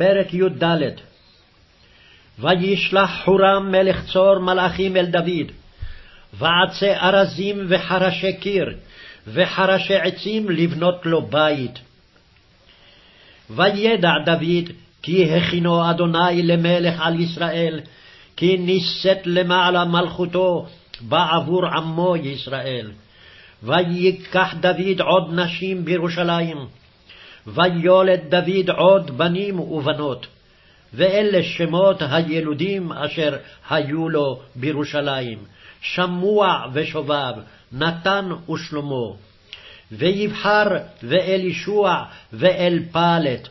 פרק י"ד וישלח חורם מלך צור מלאכים אל דוד, ועצי ארזים וחרשי קיר, וחרשי עצים לבנות לו בית. וידע דוד כי הכינו אדוני למלך על ישראל, כי נישאת למעלה מלכותו בעבור עמו ישראל. ויקח דוד עוד נשים בירושלים, ויולד דוד עוד בנים ובנות. ואלה שמות הילודים אשר היו לו בירושלים, שמוע ושובב, נתן ושלמה. ויבחר ואלישוע ואל פלט,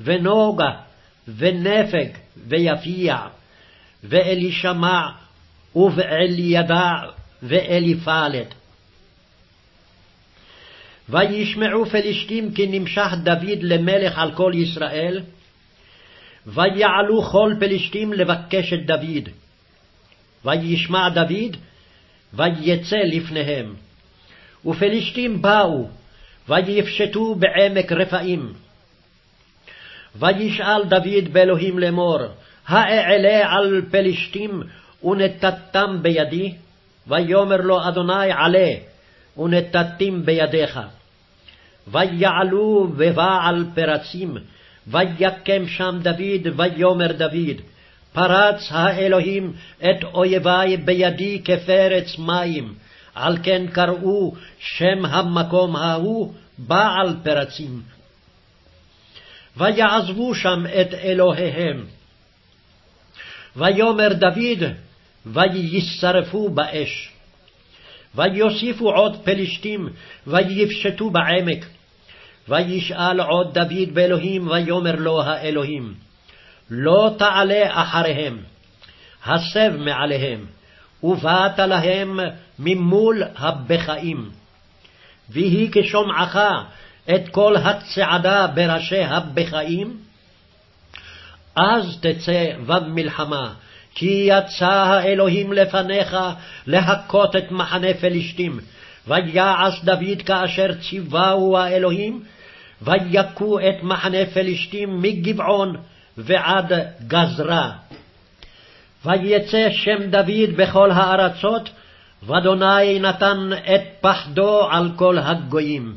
ונוגה, ונפג, ויפיע, ואלישמע, ובאלידע, ואליפלט. וישמעו פלשתים כי נמשח דוד למלך על כל ישראל, ויעלו כל פלשתים לבקש את דוד. וישמע דוד, ויצא לפניהם. ופלשתים באו, ויפשטו בעמק רפאים. וישאל דוד באלוהים לאמור, האעלה על פלשתים ונתתם בידי? ויאמר לו אדוני עלה, ונתתים בידיך. ויעלו בבעל פרצים, ויקם שם דוד, ויאמר דוד, פרץ האלוהים את אויבי בידי כפרץ מים, על כן קראו שם המקום ההוא בעל פרצים. ויעזבו שם את אלוהיהם. ויאמר דוד, ויישרפו באש. ויוסיפו עוד פלשתים, ויפשטו בעמק. וישאל עוד דוד באלוהים, ויאמר לו האלוהים, לא תעלה אחריהם, הסב מעליהם, ובאת להם ממול הבקעים. ויהי כשומעך את כל הצעדה בראשי הבקעים, אז תצא במלחמה, כי יצא האלוהים לפניך להכות את מחנה פלשתים. ויעש דוד כאשר ציווהו האלוהים, ויכו את מחנה פלשתים מגבעון ועד גזרה. ויצא שם דוד בכל הארצות, ואדוני נתן את פחדו על כל הגויים.